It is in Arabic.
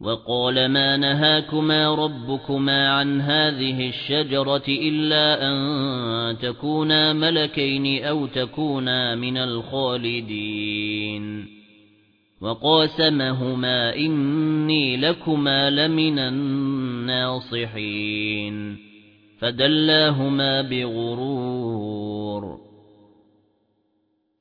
وَقَالَ مَا نَهَاكُمَا رَبُّكُمَا عَنْ هَذِهِ الشَّجَرَةِ إِلَّا أَن تَكُونَا مَلَكَيْنِ أَوْ تَكُونَا مِنَ الْخَالِدِينَ. وَقَاسَمَهُمَا إِنِّي لَكُمَا لَمِنَ النَّاصِحِينَ. فَدَلَّاهُمَا بِغُرُورٍ.